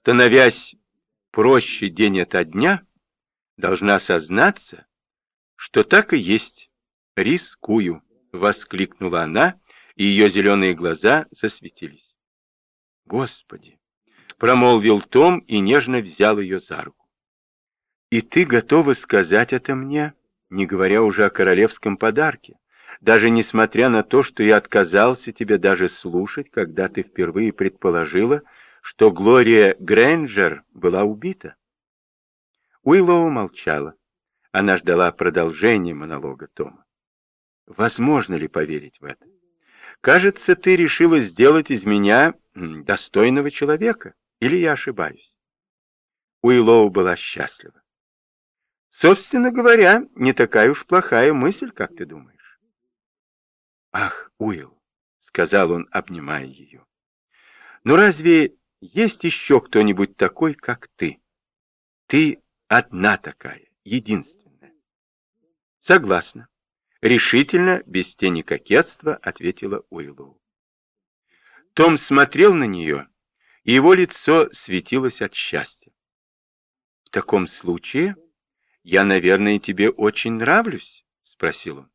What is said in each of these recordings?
становясь проще день ото дня, должна сознаться, что так и есть. Рискую, воскликнула она, и ее зеленые глаза засветились. Господи! Промолвил Том и нежно взял ее за руку. И ты готова сказать это мне, не говоря уже о королевском подарке, даже несмотря на то, что я отказался тебе даже слушать, когда ты впервые предположила, что Глория Грэнджер была убита. Уиллоу молчала. Она ждала продолжения монолога Тома. Возможно ли поверить в это? Кажется, ты решила сделать из меня достойного человека. Или я ошибаюсь? Уиллоу была счастлива. Собственно говоря, не такая уж плохая мысль, как ты думаешь. Ах, Уилл, сказал он, обнимая ее. Но разве есть еще кто-нибудь такой, как ты? Ты одна такая, единственная. Согласна. Решительно, без тени кокетства, ответила Уиллоу. Том смотрел на нее, и его лицо светилось от счастья. В таком случае я, наверное, тебе очень нравлюсь, спросил он.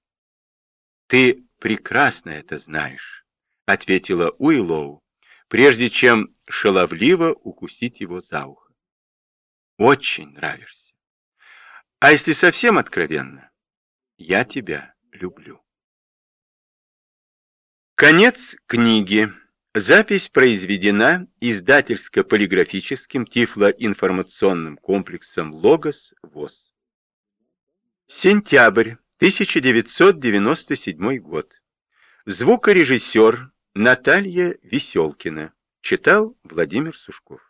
Ты прекрасно это знаешь, ответила Уиллоу, прежде чем шаловливо укусить его за ухо. Очень нравишься. А если совсем откровенно, я тебя люблю. Конец книги. Запись произведена издательско-полиграфическим тифлоинформационным комплексом «Логос ВОЗ». Сентябрь 1997 год. Звукорежиссер Наталья Веселкина. Читал Владимир Сушков.